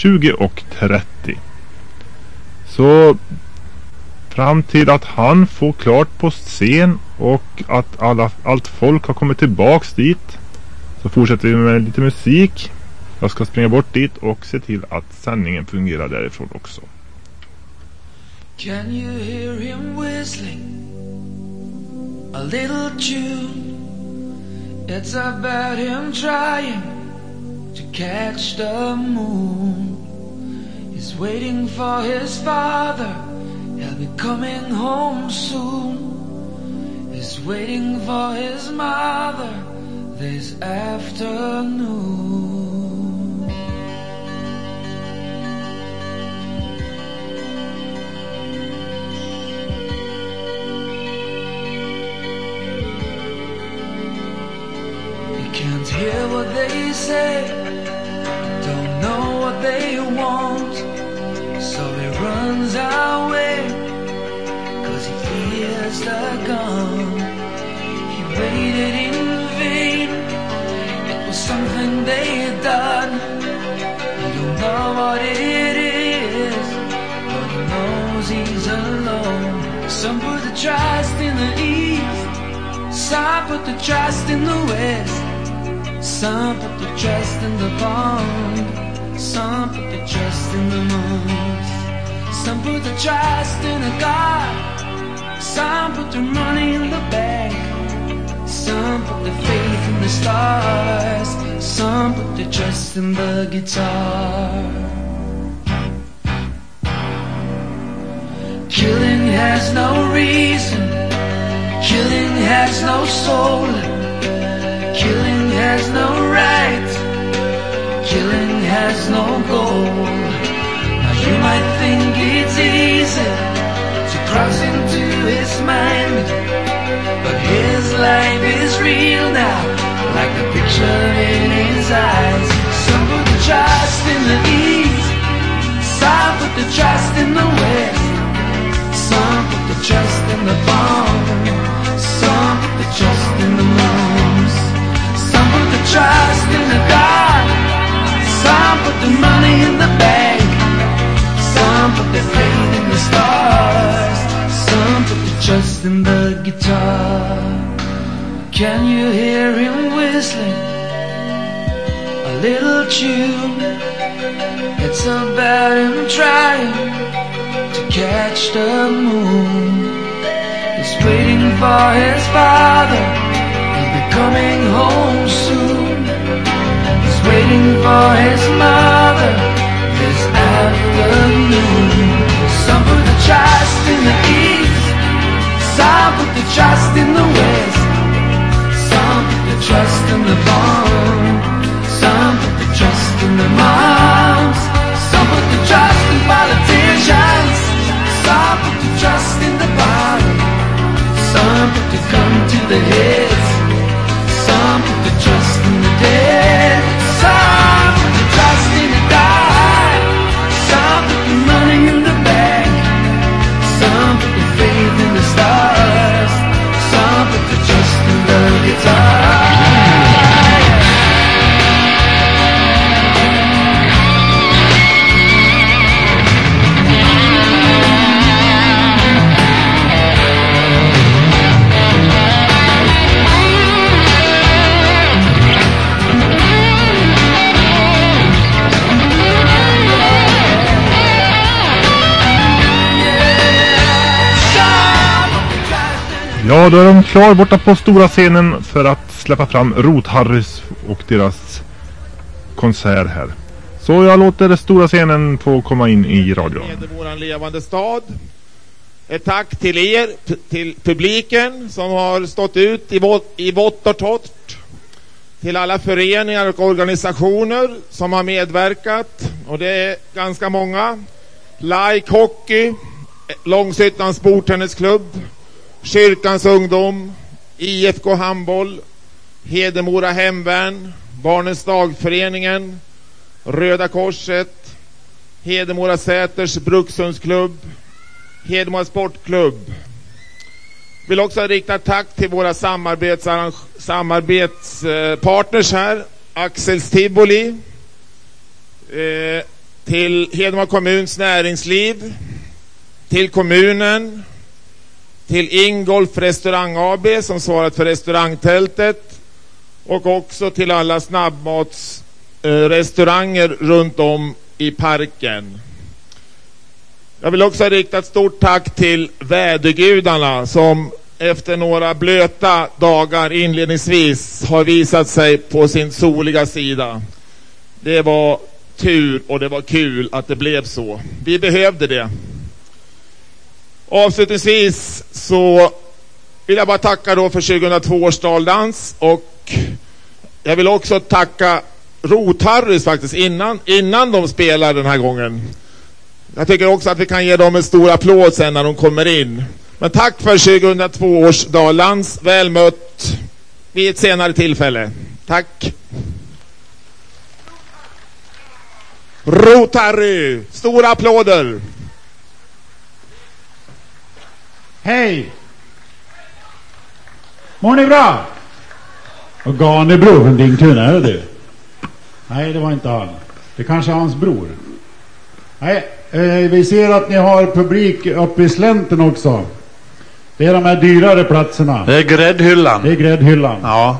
20 och 30. Så fram till att han får klart på scen och att alla, allt folk har kommit tillbaks dit så fortsätter vi med lite musik. Jag ska springa bort dit och se till att sändningen fungerar därifrån också. Can you hear him whistling a little tune? It's about him trying to catch the moon. He's waiting for his father, he'll be coming home soon. He's waiting for his mother this afternoon. Can't hear what they say, don't know what they want. So he runs away, cause he fears the gun. He waited in vain, it was something they had done. He don't know what it is, but he knows he's alone. Some put the trust in the east, some put the trust in the west. Some put their trust in the pond, some put their trust in the moons. Some put their trust in a God, some put their money in the bank. Some put their faith in the stars, some put their trust in the guitar. Killing has no reason, killing has no soul, has no right, killing has no goal. Now you might think it's easy to cross into his mind, but his life is real now, like the picture in his eyes. Some put the trust in the east, some put the trust in the west, some put the trust in the bomb, in the guitar. Can you hear him whistling? A little tune. It's about him trying to catch the moon. He's waiting for his father. He'll be coming home soon He's waiting for his mother this afternoon. Some put the trust in the some put the trust in the west, some put the trust in the bomb, some put the trust in the moms, some put the trust in politicians, some put the trust in the bottom, some put the gun to the heads, some put the trust in the då är de klar borta på stora scenen för att släppa fram Rot-Harrys och deras konsert här. Så jag låter stora scenen få komma in i radion. Med våran levande stad. Ett tack till er, till publiken som har stått ut i vått, i vått och torrt. Till alla föreningar och organisationer som har medverkat. Och det är ganska många. Like Hockey, Långsyttans bordtennisklubb, Kyrkans ungdom, IFK Handboll, Hedemora Hemvärn, Barnens dagföreningen, Röda Korset, Hedemora Säters Brukshundsklubb, Hedemora Sportklubb. Vill också rikta tack till våra samarbetspartners här. Axels Tivoli, eh, till Hedemora kommuns näringsliv, till kommunen, till Ingolf restaurang AB som svarat för restaurangtältet och också till alla snabbmatsrestauranger eh, runt om i parken. Jag vill också rikta ett stort tack till vädergudarna som efter några blöta dagar inledningsvis har visat sig på sin soliga sida. Det var tur och det var kul att det blev så. Vi behövde det. Avslutningsvis så vill jag bara tacka då för 2002 års daldans och jag vill också tacka Rotharrys faktiskt innan, innan de spelar den här gången. Jag tycker också att vi kan ge dem en stor applåd sen när de kommer in. Men tack för 2002 års Daldans. Väl mött vid ett senare tillfälle. Tack. Rotary, stora applåder. Hej! Mår ni bra? Och Ganebro från Dingtuna, är det du? Nej, det var inte han. Det kanske är hans bror. Nej, eh, vi ser att ni har publik uppe i slänten också. Det är de här dyrare platserna. Det är gräddhyllan. Det är gräddhyllan. Ja.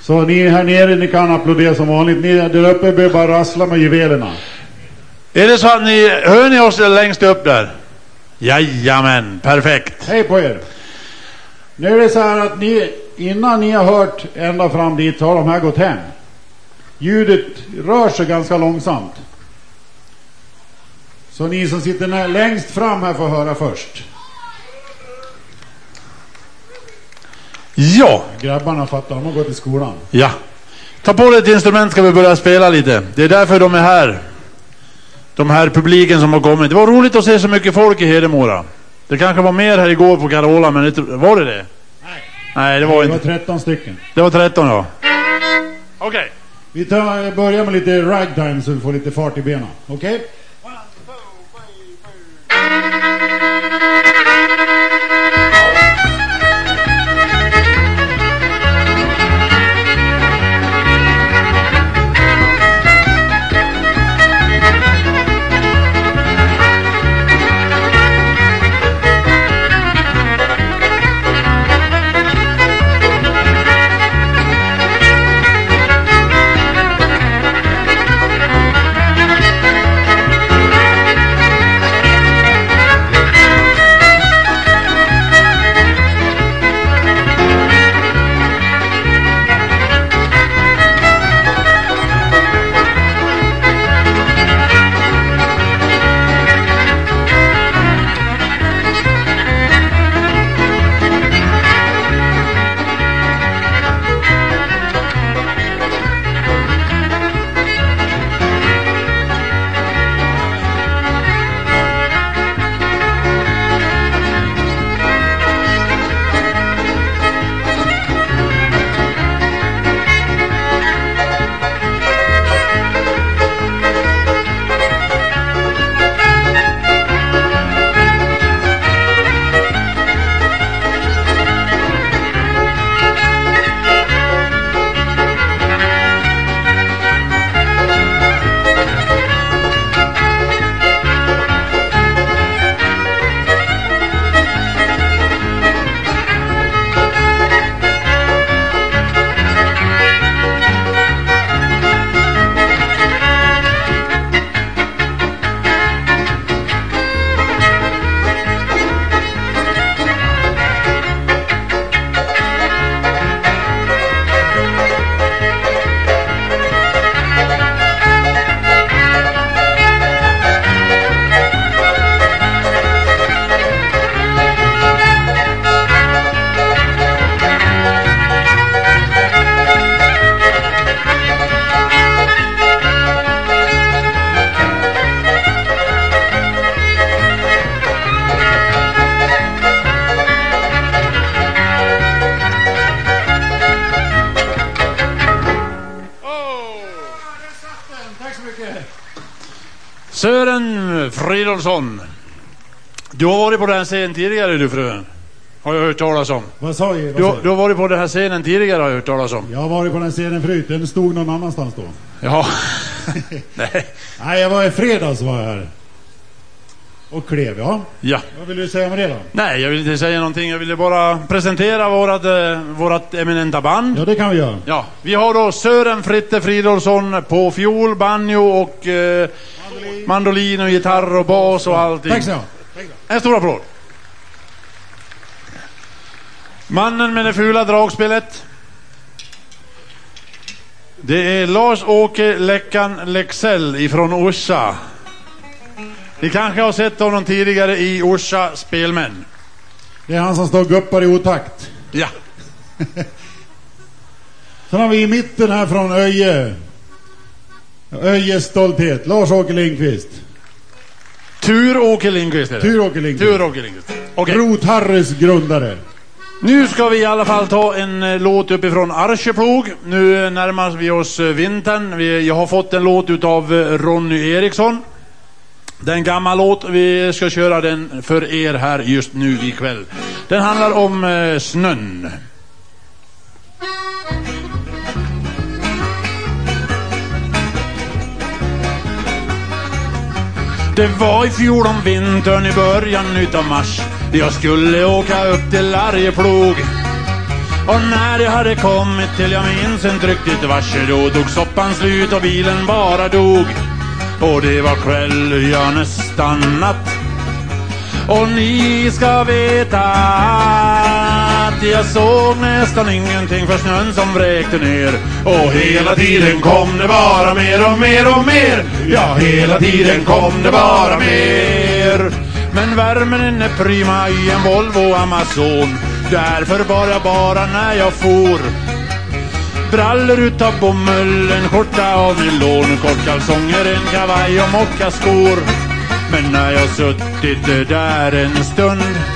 Så ni här nere, ni kan applådera som vanligt. Ni där uppe behöver bara rassla med juvelerna. Är det så att ni, hör ni oss längst upp där? Jajamän, perfekt. Hej på er! Nu är det så här att ni, innan ni har hört ända fram dit så har de här gått hem. Ljudet rör sig ganska långsamt. Så ni som sitter nä- längst fram här får höra först. Ja, Grabbarna fattar, de har gått i skolan. ja. Ta på dig ett instrument ska vi börja spela lite. Det är därför de är här. De här publiken som har kommit. Det var roligt att se så mycket folk i Hedemora. Det kanske var mer här igår på Carola, men det, var det det? Nej. Nej, det var Det var inte. 13 stycken. Det var 13 ja. Okej. Vi tar, börjar med lite ragtime så vi får lite fart i benen. Okej? Tack så Fridolfsson. Du har varit på den här scenen tidigare du fru. Har jag hört talas om. Vad sa jag? Vad Du, du har varit på den här scenen tidigare har jag hört talas om. Jag har varit på den scenen förut. Den stod någon annanstans då. Ja. Nej. Nej, jag var i fredags var jag här. Och klev, ja. Ja. Vad vill du säga med det då? Nej, jag vill inte säga någonting. Jag ville bara presentera vårat, eh, vårat eminenta band. Ja, det kan vi göra. Ja, vi har då Sören Fritte Fridolfsson på fiol, banjo och eh, mandolin och gitarr och bas och allting. Tack så. En stor applåd. Mannen med det fula dragspelet. Det är Lars-Åke Läckan Lexell ifrån Orsa. Ni kanske har sett honom tidigare i Orsa Spelmän. Det är han som står guppar i otakt. Ja, Sen har vi i mitten här från Öje. Öjes stolthet, Lars-Åke Lindqvist. Tur-Åke Lindqvist är det. Tur-Åke Lindqvist. Tur-Åke Lindqvist. Okej. Rot-Harrys grundare. Nu ska vi i alla fall ta en eh, låt uppifrån Arjeplog. Nu närmar vi oss eh, vintern. Vi, jag har fått en låt utav eh, Ronny Eriksson. Det är en gammal låt. Vi ska köra den för er här just nu ikväll. Den handlar om snön. Det var i fjol om vintern i början utav mars. Jag skulle åka upp till Arjeplog. Och när jag hade kommit till jag minns inte riktigt vars Då tog soppan slut och bilen bara dog Och det var kväll, ja nästan natt Och ni ska veta jag såg nästan ingenting för snön som vräkte ner. Och hela tiden kom det bara mer och mer och mer. Ja, hela tiden kom det bara mer. Men värmen är prima i en Volvo Amazon. Därför var jag bara när jag for. Brallor utav bomull, en skjorta av nylon Kortkalsonger, en kavaj och mockaskor. Men när jag suttit där en stund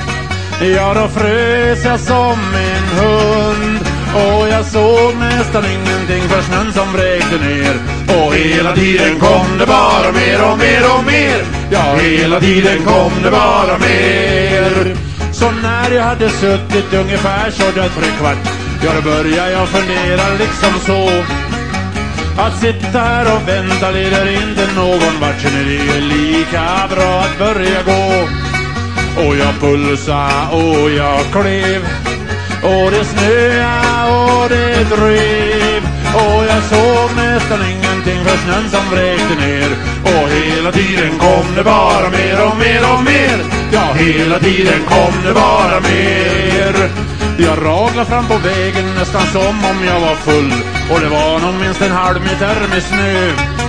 Ja, då frös jag som en hund Och jag såg nästan ingenting för snön som vräkte ner. Och hela tiden kom det bara mer och mer och mer. Ja, hela tiden kom det bara mer. Så när jag hade suttit ungefär så där tre kvart Ja, då började jag fundera liksom så. Att sitta här och vänta leder inte någon vart Sen är det lika bra att börja gå. Och jag pulsa och jag klev. Och det snöa och det drev. Och jag såg nästan ingenting för snön som vräkte ner. Och hela tiden kom det bara mer och mer och mer. Ja, hela tiden kom det bara mer. Jag raglade fram på vägen nästan som om jag var full. Och det var nog minst en halv meter med snö.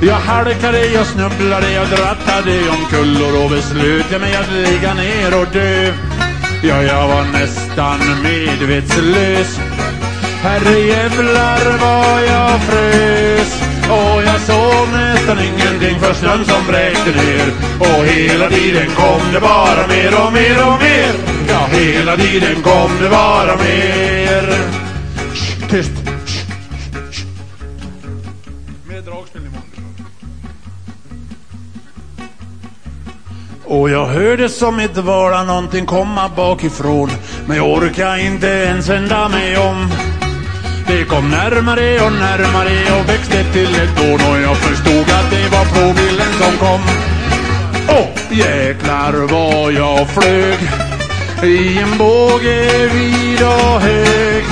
Jag halkade, jag snubblade, jag drattade omkull Och då beslöt jag mig att ligga ner och dö. Ja, jag var nästan medvetslös. Herrejävlar vad jag frös. Och jag såg nästan ingenting för snön som vräkte ner. Och hela tiden kom det bara mer och mer och mer. Ja, hela tiden kom det bara mer. Shh, Tyst! Och jag hörde som ett vara någonting komma bakifrån Men jag orkade inte ens vända mig om det kom närmare och närmare och växte till ett dån och jag förstod att det var plågbilen som kom. Åh, jäklar vad jag flög i en båge vid och hög.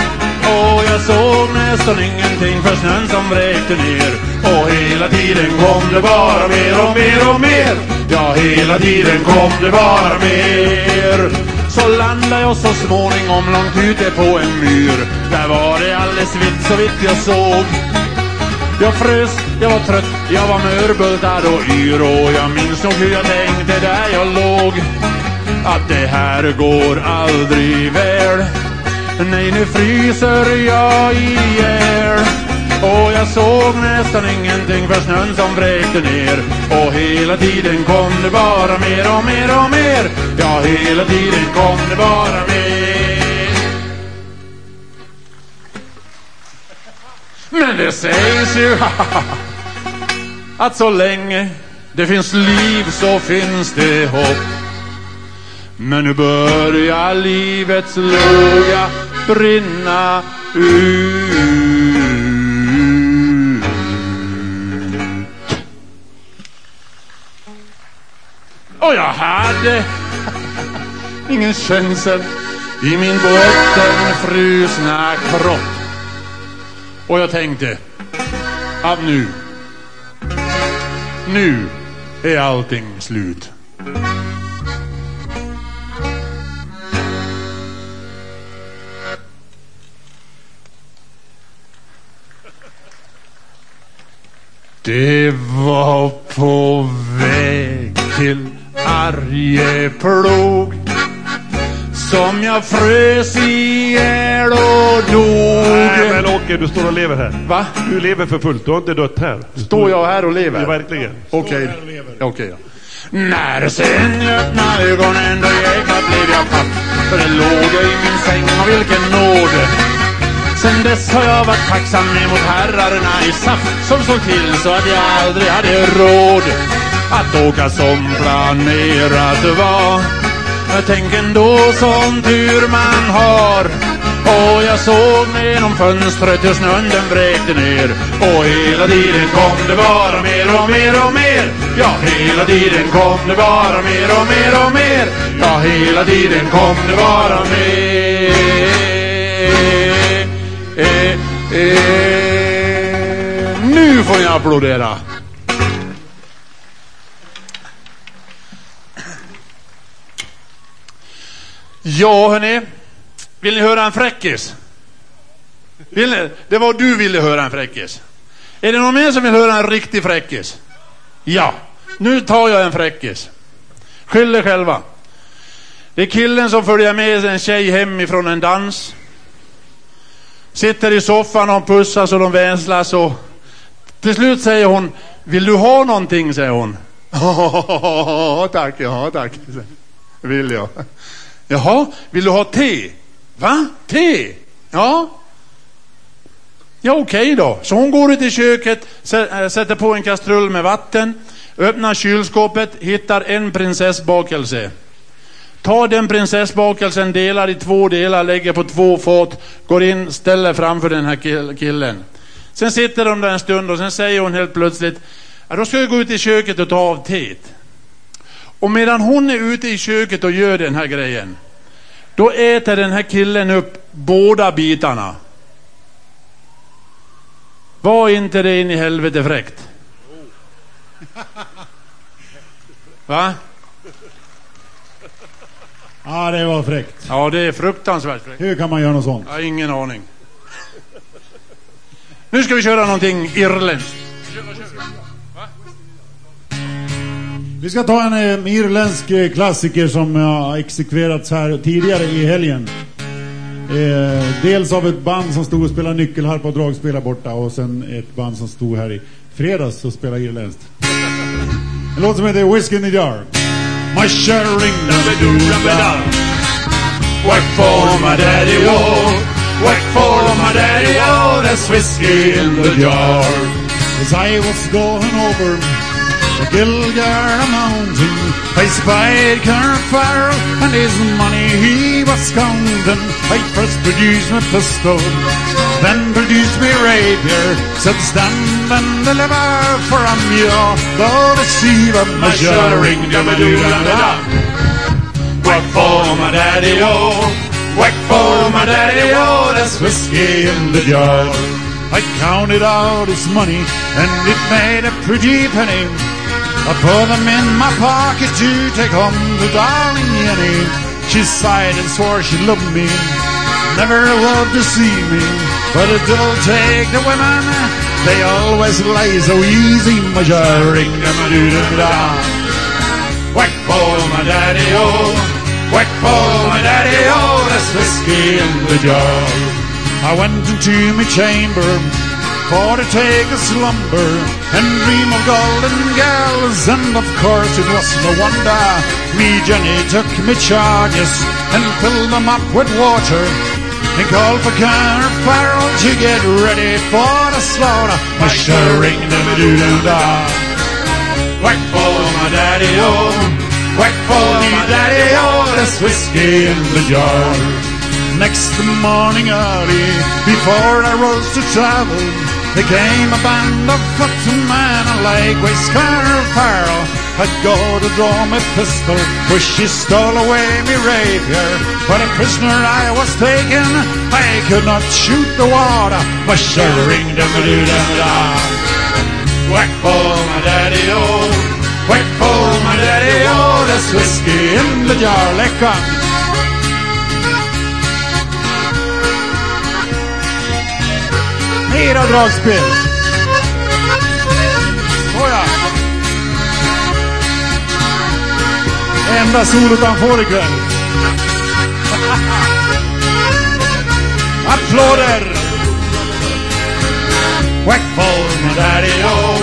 Och jag såg nästan ingenting för snön som vräkte ner. Och hela tiden kom det bara mer och mer och mer. Ja, hela tiden kom det bara mer. Så landade jag så småningom långt ute på en myr. Där var det alldeles vitt så vitt jag såg. Jag frös, jag var trött, jag var mörbultad och yr och jag minns nog hur jag tänkte där jag låg. Att det här går aldrig väl. Nej, nu fryser jag ihjäl. Och jag såg nästan ingenting för snön som vräkte ner. Och hela tiden kom det bara mer och mer och mer. Ja, hela tiden kom det bara mer. Men det sägs ju att så länge det finns liv så finns det hopp. Men nu börjar livets låga brinna ut. Och jag hade ingen känsel i min bottenfrusna kropp. Och jag tänkte att nu, nu är allting slut. Det var på väg till Arjeplog som jag frös ihjäl och Nej men dog. Åke, du står och lever här. Va? Du lever för fullt, du har inte dött här. Står jag här och lever? Ja, verkligen. Okej. Okej, ja. När sen jag öppnade ögonen då jäklar blev jag paff. För det låg jag i min säng och vilken nåd. Sen dess har jag varit tacksam emot herrarna i SAF som såg till så att jag aldrig hade råd att åka som planerat var. Jag tänker ändå sån tur man har. Och jag såg genom fönstret hur snön den vräkte ner. Och hela tiden kom det bara mer och mer och mer. Ja, hela tiden kom det bara mer och mer och mer. Ja, hela tiden kom det bara mer. Eh, eh, eh. nu får jag applådera. Ja, hörni. Vill ni höra en fräckis? Vill ni? Det var du ville höra en fräckis. Är det någon mer som vill höra en riktig fräckis? Ja, nu tar jag en fräckis. Skyll er själva. Det är killen som följer med en tjej hem ifrån en dans. Sitter i soffan och pussas och de vänslas och till slut säger hon Vill du ha någonting? säger hon. Ja tack, ja tack. Vill jag. Jaha, vill du ha te? Va? Te? Ja. Ja okej då. Så hon går ut i köket, eh, sätter på en kastrull med vatten, öppnar kylskåpet, hittar en prinsessbakelse. Tar den prinsessbakelsen, delar i två delar, lägger på två fat, går in, ställer framför den här killen. Sen sitter de där en stund och sen säger hon helt plötsligt, ja, då ska jag gå ut i köket och ta av teet. Och medan hon är ute i köket och gör den här grejen, då äter den här killen upp båda bitarna. Var inte det in i helvete fräckt? Va? Ja, det var fräckt. Ja, det är fruktansvärt fräckt. Hur kan man göra något sånt? Jag har ingen aning. Nu ska vi köra någonting irländskt. Vi ska ta en eh, irländsk eh, klassiker som eh, har exekverats här tidigare i helgen. Eh, dels av ett band som stod och spelade nyckelharpa och dragspel här borta och sen ett band som stod här i fredags och spelade irländskt. En låt som heter Whiskey in the Jar. My sharing Work for my daddy, oh. Work for my daddy, oh. There's whiskey in the jar. As I was going over the Gilgar Mountain, I spied Colonel Farrell and his money he was counting. I first produced my pistol, then produced my rapier, said stand and deliver for I'm your a mule, though deceive of my shuddering Whack for my daddy, oh. Whack for my daddy, oh. There's whiskey in the jar. I counted out his money and it made a pretty penny. I put them in my pocket to take home to darling Jenny. She sighed and swore she loved me, never would deceive me. But it will take the women, they always lie so easy. My them a doo doo da. Whack for my daddy, oh. Whack for my daddy, oh. There's whiskey in the jar. I went into my chamber for to take a slumber and dream of golden girls. And of course it was no wonder me Jenny took me charges and filled them up with water and called for Colonel Farrell to get ready for the slaughter. My shuddering them doo doo da. Whack for my daddy, oh. Whack for my daddy, oh. There's whiskey in the jar. Next morning early, before I rose to travel, there came a band of footmen and likewise Colonel Farrell. I'd go to draw my pistol, for she stole away me rapier. But a prisoner I was taken, I could not shoot the water. My shivering dum a doo dum da. Whack for my daddy oh, whack for my daddy oh. There's whiskey in the jar, läckan. Mera dragspel. Såja. Enda solot han får ikväll. Applåder! Whack for my daddy oh,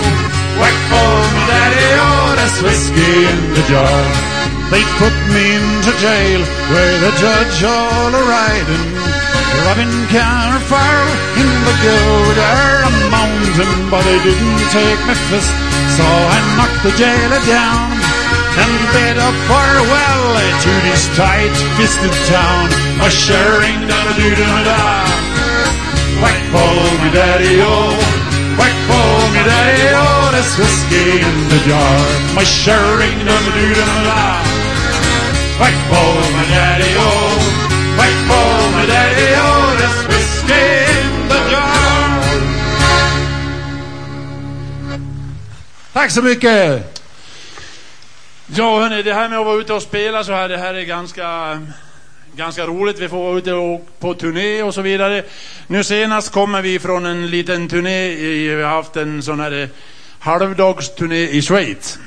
whack for my daddy oh, there's whiskey in the jar. They put me into jail where the judge all a riding, rubbing counterfire in the gutter a mountain, but they didn't take my fist, so I knocked the jailer down and bid a farewell to this tight-fisted town. A sharing da da doo da da. Whack for me daddy oh, whack for me daddy oh, there's whiskey in the jar. My sharing da da doo da da. Whack for me daddy oh, whack for me Tack så mycket! Ja hörni, det här med att vara ute och spela så här, det här är ganska, ganska roligt. Vi får vara ute och, på turné och så vidare. Nu senast kommer vi från en liten turné, i, vi har haft en sån här eh, halvdagsturné i Schweiz.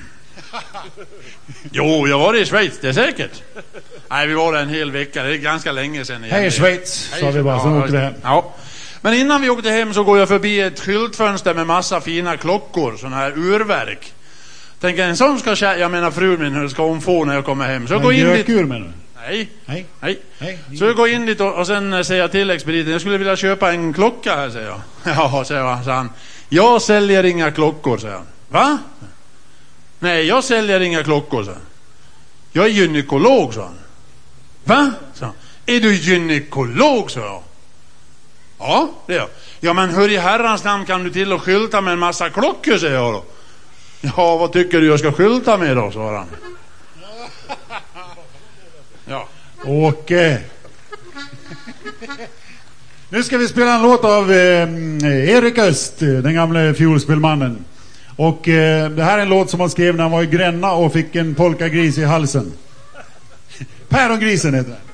Jo, jag var i Schweiz, det är säkert. Nej, vi var där en hel vecka, det är ganska länge sedan. Hej Schweiz, sa vi bara, sen Ja, åkte vi hem. Ja. Men innan vi åkte hem så går jag förbi ett skyltfönster med massa fina klockor, sådana här urverk. Tänker en sån ska tjej, jag menar frun min, hur ska hon få när jag kommer hem? Så jag går in dit. gökur menar du? Nej, Nej. nej. Nej. Så jag går in dit och, och sen säger jag till expediten, jag skulle vilja köpa en klocka här, säger jag. Ja, säger han, han. Jag säljer inga klockor, säger han. Va? Nej, jag säljer inga klockor, säger han. Jag är gynekolog, sa han. Va? sa han. Är du gynekolog, sa jag. Ja, det är jag. Ja, men hur i herrans namn kan du till och skylta med en massa klockor, säger jag då. Ja, vad tycker du jag ska skylta med då, svarar han. Ja. Åke. Nu ska vi spela en låt av eh, Erik Öst, den gamle fiolspelmannen. Och eh, det här är en låt som han skrev när han var i Gränna och fick en polkagris i halsen. Pärongrisen heter den.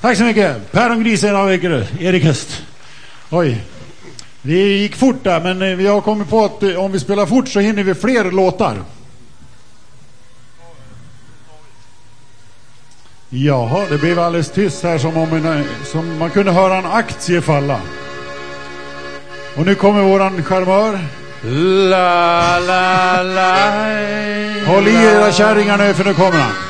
Tack så mycket. Pärongrisen av Erik Öst. Oj. Det gick fort där, men eh, vi har kommit på att eh, om vi spelar fort så hinner vi fler låtar. Jaha, det blev alldeles tyst här som om en, som man kunde höra en aktie falla. Och nu kommer våran charmör. La, la, la. Håll i era kärringar nu för nu kommer han.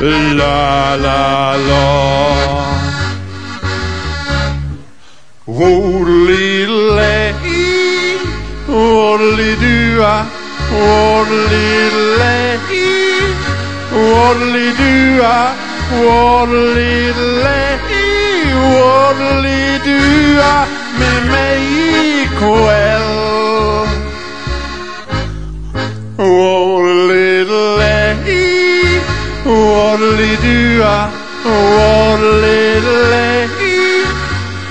La la la. Orlille Orlidua Orlille Orlidua Orlille Orlidua med mig ikväll Orlille, orlidua, orlille,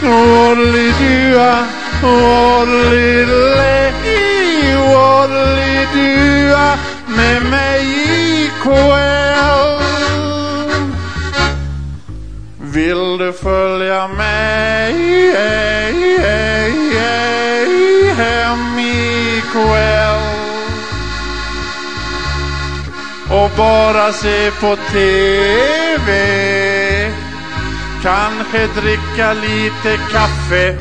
orlidua, orlille, orlidua med mig ikväll. Vill du följa mig hem ikväll? Och bara se på TV. Kanske dricka lite kaffe,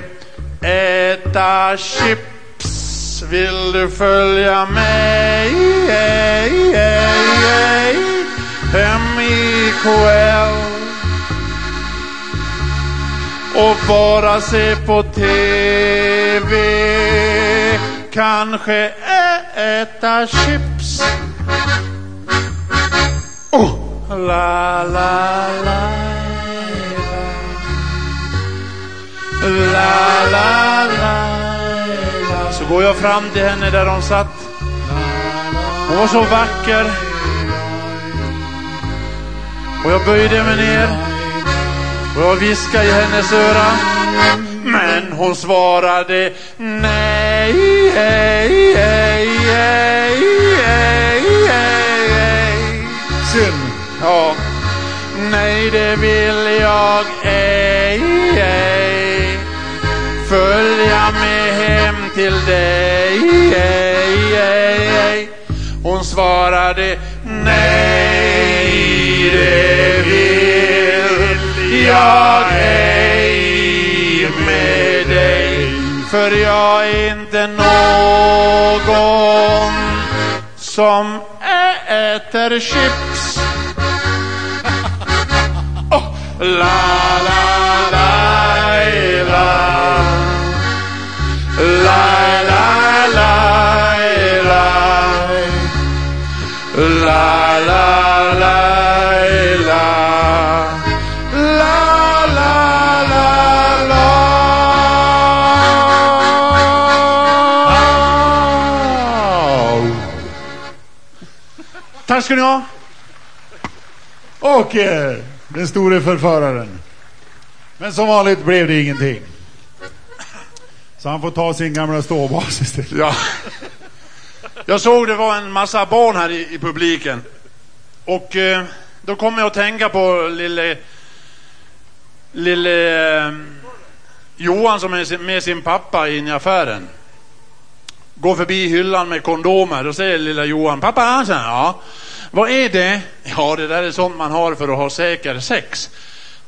äta chips. Vill du följa mig hem ikväll? Och bara se på TV. Kanske äta chips. Oh. La, la, la, la. La, la, la, la. Så går jag fram till henne där hon satt. Hon var så vacker. Och jag böjde mig ner. Och jag viskade i hennes öra. Men hon svarade nej, hej, hej, hej. Ha. Nej, det vill jag ej, ej. Följa med hem till dig, ej, ej, ej. Hon svarade nej, det vill jag ej med dig. För jag är inte någon som äter chips. Tack ska ni ha. Och eh, den store förföraren. Men som vanligt blev det ingenting. Så han får ta sin gamla ståbas istället. Ja. Jag såg det var en massa barn här i, i publiken. Och eh, då kom jag att tänka på lille, lille eh, Johan som är med sin pappa in i affären. Går förbi hyllan med kondomer. Då säger lilla Johan, pappa, säger han, ja. Vad är det? Ja, det där är sånt man har för att ha säker sex.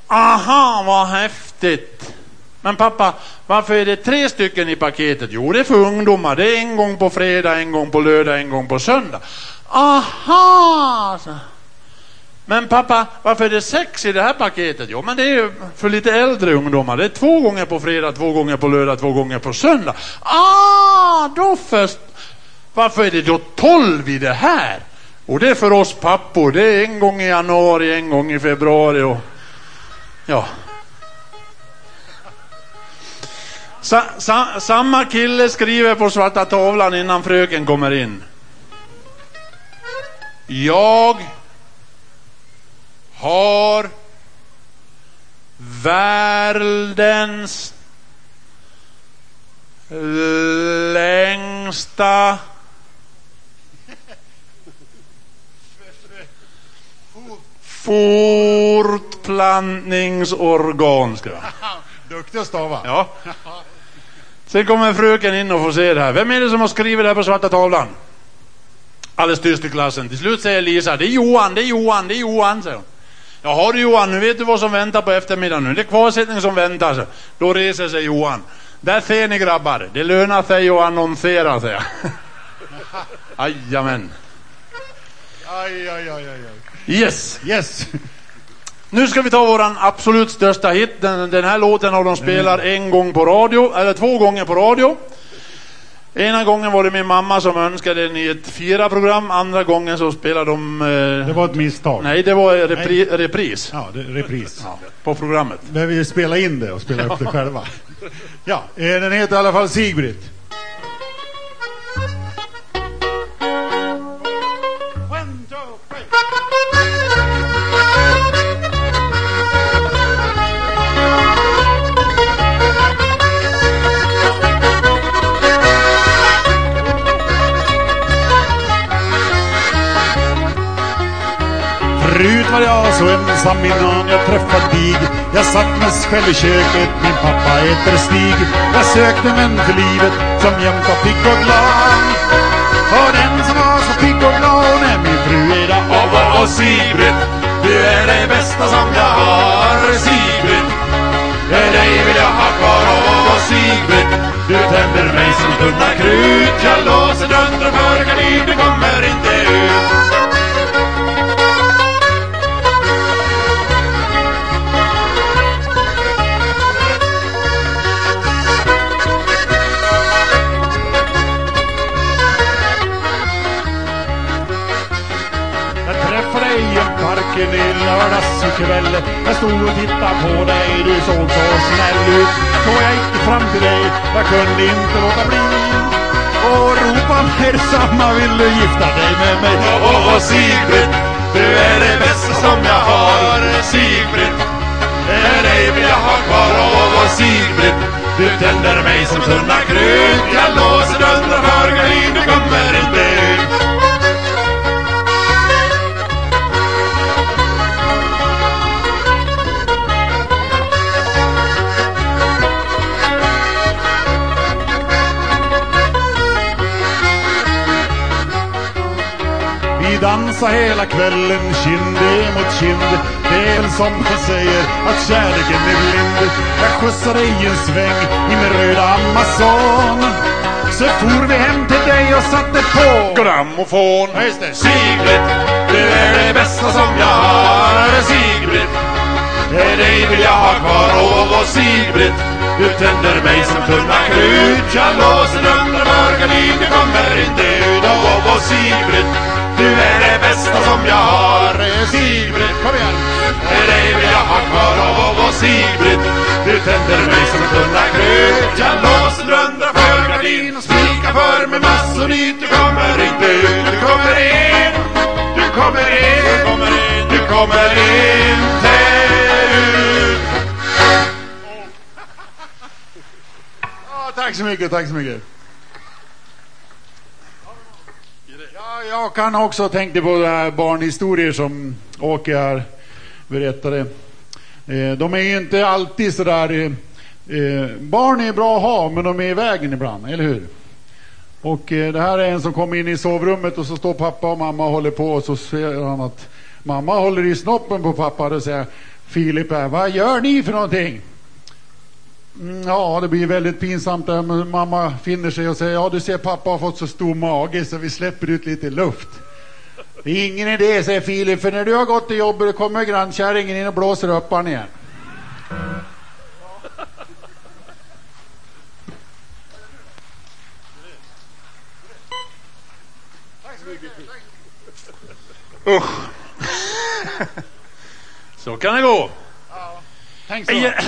Aha, vad häftigt. Men pappa, varför är det tre stycken i paketet? Jo, det är för ungdomar. Det är en gång på fredag, en gång på lördag, en gång på söndag. Aha! Men pappa, varför är det sex i det här paketet? Jo, men det är för lite äldre ungdomar. Det är två gånger på fredag, två gånger på lördag, två gånger på söndag. Ah, då först. Varför är det då tolv i det här? Och det är för oss pappor. Det är en gång i januari, en gång i februari och ja. Sa, sa, samma kille skriver på svarta tavlan innan fröken kommer in. Jag har världens längsta fortplantningsorgan. Ska jag. Duktig att stava. Ja. Sen kommer fröken in och får se det här. Vem är det som har skrivit det här på svarta tavlan? Alldeles tyst i klassen. Till slut säger Lisa, det är Johan, det är Johan, det är Johan, säger hon. Jaha du Johan, nu vet du vad som väntar på eftermiddagen nu. Det är kvarsittning som väntar. Så. Då reser sig Johan. Där ser ni grabbar, det lönar sig att annonsera, säger jag. Jajamän. Aj, aj, aj, aj, aj. Yes. Yes. Nu ska vi ta våran absolut största hit. Den, den här låten har de spelat en gång på radio, eller två gånger på radio. Ena gången var det min mamma som önskade den i ett fyra-program, andra gången så spelade de... Eh, Det var ett misstag. Nej, det var repri, repris Ja, det, repris. ja, på programmet. Men vi spelar in det och spelar upp det själva. Ja, eh, den heter i alla fall Sigbritt. Förut var jag så ensam innan jag träffade dig. Jag satt mest själv i köket, min pappa heter Stig. Jag sökte män för livet som jämt var pigg och glad. Och den som var så pigg och glad hon är min fru idag Och vad och Sigrid, du är det bästa som jag har. Sigrid, dig vill jag ha kvar. Och och Sigrid, du tänder mig som tunna krut. Jag låser dörren för gardin, du kommer inte ut. Lördags kväll Jag stod och tittade på dig, du såg så snäll ut. Så jag gick fram till dig, jag kunde inte låta bli. Och ropa med detsamma, vill du gifta dig med mig? Åh, oh, oh, Sigrid, du är det bästa som jag har. Sigrid, dig vill jag ha kvar. Åh, oh, Sigrid, du tänder mig som tunna krut Vi dansar hela kvällen kind mot kind. Det är väl som man säger att kärleken är blind. Jag skjutsar dig en sväng i min röda Amazon. Så for vi hem till dig och satte på. Grammofon. Ja, just det. Sigrid, du är det bästa som jag har. Sigrid, dig vill jag ha kvar. Och Sigrid, du tänder mig som tunna krut. Jag låser dörren för gardin, du kommer inte ut. Och Sigrid, du är det bästa som jag har. Sigrid, Kom igen! dig vill jag ha kvar Och och Sigrid, du tänder mig som tunna krut Jag låser dörren för gardin och spikar för mig massor. Dit Du kommer inte ut, du kommer in. Du kommer in, du kommer in, du kommer inte ut. Oh, tack så mycket, tack så mycket. Ja, jag kan också tänka på de här barnhistorier som Åke här berättade. Eh, de är ju inte alltid sådär... där... Eh, eh, barn är bra att ha, men de är i vägen ibland, eller hur? Och det här är en som kommer in i sovrummet och så står pappa och mamma och håller på och så ser han att mamma håller i snoppen på pappa och säger Filip här, vad gör ni för någonting? Mm, ja, det blir väldigt pinsamt där mamma finner sig och säger ja du ser pappa har fått så stor mage så vi släpper ut lite luft. Det är ingen idé, säger Filip, för när du har gått till jobbet kommer grannkärringen in och blåser upp han igen. Usch. Så kan det gå.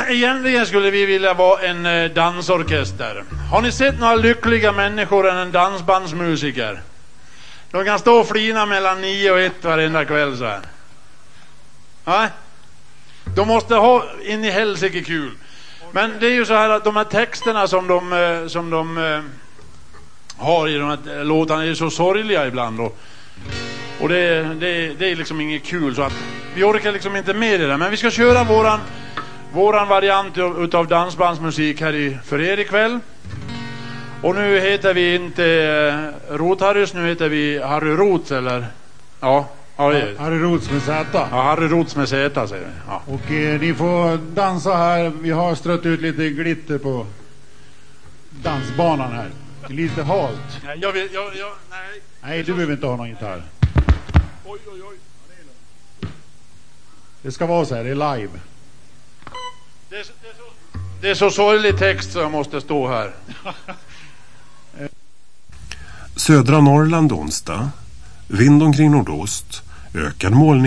Egentligen skulle vi vilja vara en eh, dansorkester. Har ni sett några lyckliga människor än en dansbandsmusiker? De kan stå och flina mellan nio och ett varenda kväll så här. Nej. De måste ha in i helsike kul. Men det är ju så här att de här texterna som de, eh, som de eh, har i de här låtarna är så sorgliga ibland. Och, och det, det, det är liksom inget kul så att vi orkar liksom inte med det där. Men vi ska köra våran, våran variant av- utav dansbandsmusik här i, för er ikväll. Och nu heter vi inte eh, Rot-Harrys, nu heter vi Harry Rots eller? Ja, ja. Harry Roths med Z. Ja, Harry Rots med Z säger vi. Ja. Och eh, ni får dansa här. Vi har strött ut lite glitter på dansbanan här. Lite halt. Nej, Jag vill, jag, jag, nej. Nej, du behöver inte ha någon gitarr. Oj, oj, oj. Det ska vara så här, det är live. Det är, så- det, är så, det är så sorglig text så jag måste stå här. Södra Norrland onsdag. Vind omkring nordost. Ökad molning